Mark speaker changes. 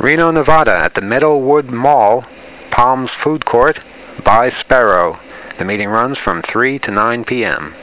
Speaker 1: Reno, Nevada at the Meadowwood Mall, Palms Food Court, by Sparrow. The meeting runs from 3 to 9 p.m.